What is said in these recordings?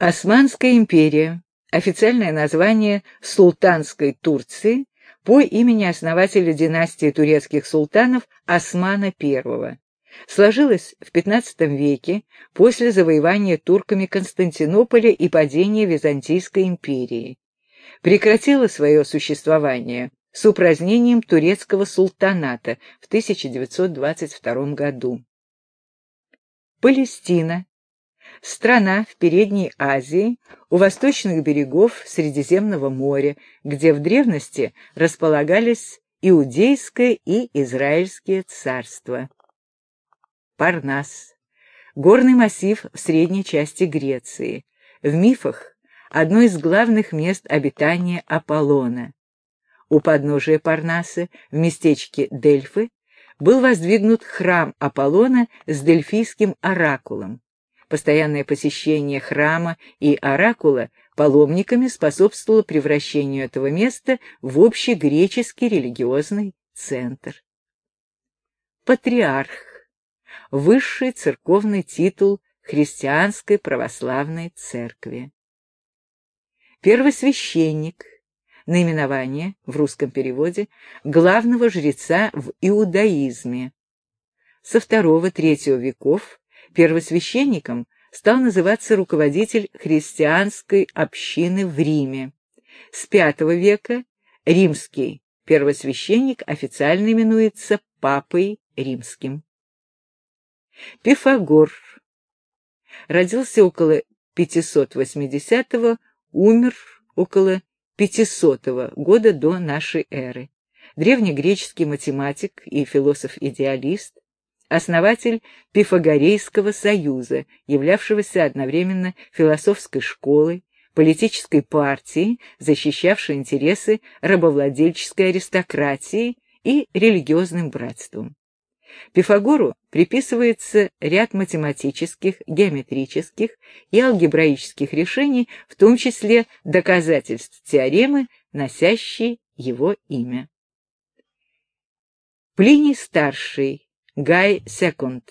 Османская империя. Официальное название Султанской Турции по имени основателя династии турецких султанов Османа I. Сложилась в XV веке после завоевания турками Константинополя и падения Византийской империи. Прекратила свое существование с упразднением турецкого султаната в 1922 году. Палестина страна в Передней Азии, у восточных берегов Средиземного моря, где в древности располагались Иудейское и Израильские царства. Парнас. Горный массив в средней части Греции. В мифах одно из главных мест обитания Аполлона. У подножия Парнаса, в местечке Дельфы, был воздвигнут храм Аполлона с дельфийским оракулом. Постоянное посещение храма и оракула паломниками способствовало превращению этого места в общий греческий религиозный центр. Патриарх – высший церковный титул христианской православной церкви. Первосвященник – наименование в русском переводе главного жреца в иудаизме. Со II-III веков Первосвященником стал называться руководитель христианской общины в Риме. С V века римский первосвященник официально именуется Папой Римским. Пифагор родился около 580-го, умер около 500 -го года до нашей эры. Древнегреческий математик и философ-идеалист, основатель Пифагорейского союза, являвшегося одновременно философской школой, политической партией, защищавшей интересы рабовладельческой аристократии и религиозным братством. Пифагору приписывается ряд математических, геометрических и алгебраических решений, в том числе доказательств теоремы, носящей его имя. Плиний Старший Гай Секунд.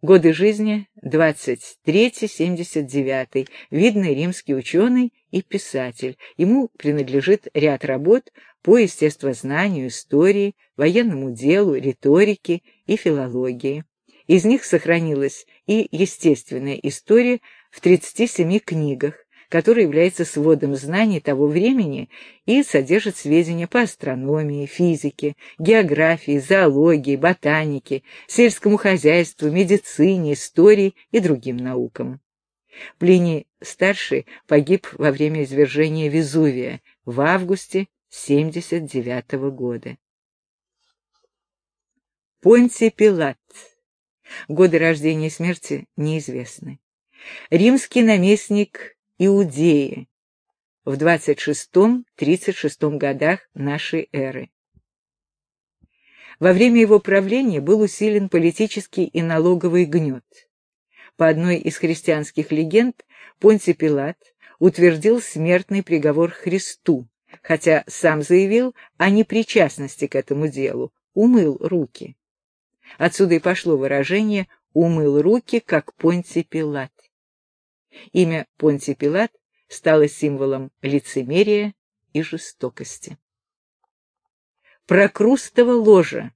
Годы жизни 23-79. Видный римский ученый и писатель. Ему принадлежит ряд работ по естествознанию, истории, военному делу, риторике и филологии. Из них сохранилась и естественная история в 37 книгах, который является сводом знаний того времени и содержит сведения по астрономии, физике, географии, зоологии, ботанике, сельскому хозяйству, медицине, истории и другим наукам. Плиний старший погиб во время извержения Везувия в августе 79 -го года. Понтий Пилат. Годы рождения и смерти неизвестны. Римский наместник Иудеи в 26-36 годах нашей эры. Во время его правления был усилен политический и налоговый гнет. По одной из христианских легенд Понтий Пилат утвердил смертный приговор Христу, хотя сам заявил о непричастности к этому делу, умыл руки. Отсюда и пошло выражение «умыл руки, как Понтий Пилат». Имя Понтий Пилат стало символом лицемерия и жестокости. Прокрустово ложа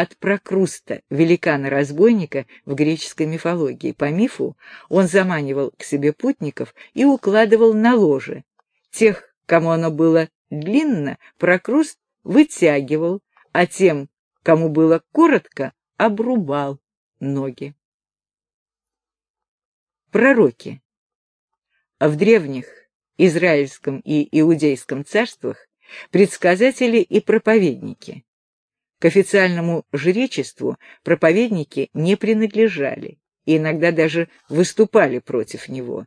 от Прокруста, великана-разбойника в греческой мифологии. По мифу он заманивал к себе путников и укладывал на ложе. Тех, кому оно было длинно, Прокруст вытягивал, а тем, кому было коротко, обрубал ноги. Пророки. В древних израильском и иудейском царствах предсказатели и проповедники. К официальному жречеству проповедники не принадлежали и иногда даже выступали против него.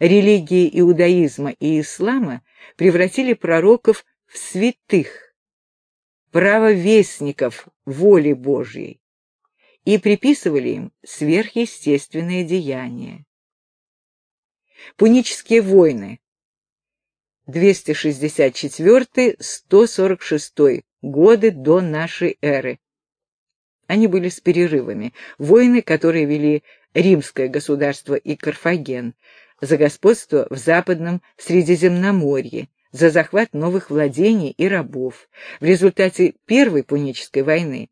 Религии иудаизма и ислама превратили пророков в святых, правовестников воли Божьей, и приписывали им сверхъестественные деяния. Пунические войны 264-146 годы до нашей эры. Они были с перерывами. Войны, которые вели римское государство и Карфаген, за господство в Западном Средиземноморье, за захват новых владений и рабов. В результате Первой Пунической войны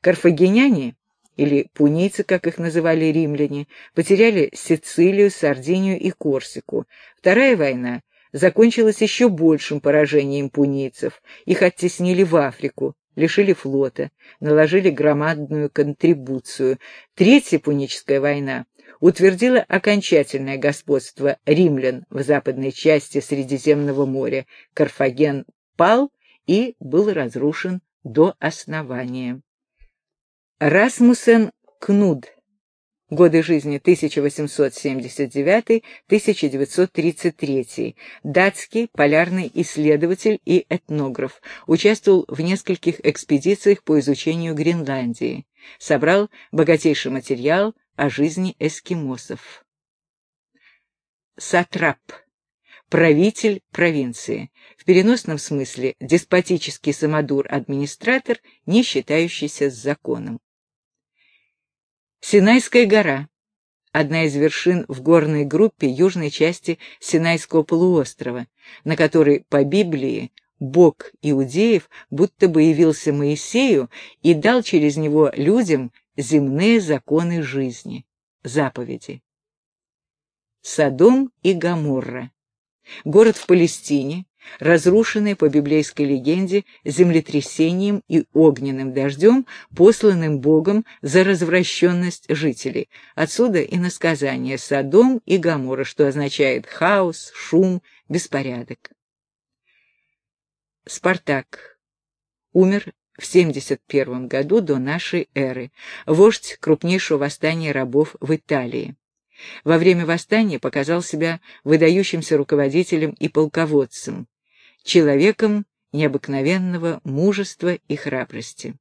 карфагеняне, или пунийцы, как их называли римляне, потеряли Сицилию, Сардинию и Корсику. Вторая война закончилась еще большим поражением пунийцев. Их оттеснили в Африку, лишили флота, наложили громадную контрибуцию. Третья Пуническая война утвердила окончательное господство римлян в западной части Средиземного моря. Карфаген пал и был разрушен до основания. Расмусен Кнуд. Годы жизни 1879-1933. Датский полярный исследователь и этнограф. Участвовал в нескольких экспедициях по изучению Гренландии. Собрал богатейший материал о жизни эскимосов. Сатрап. Правитель провинции. В переносном смысле деспотический самодур-администратор, не считающийся с законом. Синайская гора. Одна из вершин в горной группе южной части Синайского полуострова, на которой по Библии Бог иудеев будто бы явился Моисею и дал через него людям земные законы жизни, заповеди. Содом и Гоморра. Город в Палестине, разрушенный по библейской легенде землетрясением и огненным дождем, посланным Богом за развращенность жителей. Отсюда и насказание Содом и Гоморра, что означает хаос, шум, беспорядок. Спартак умер в 71 году до нашей эры, вождь крупнейшего восстания рабов в Италии. Во время восстания показал себя выдающимся руководителем и полководцем, человеком необыкновенного мужества и храбрости.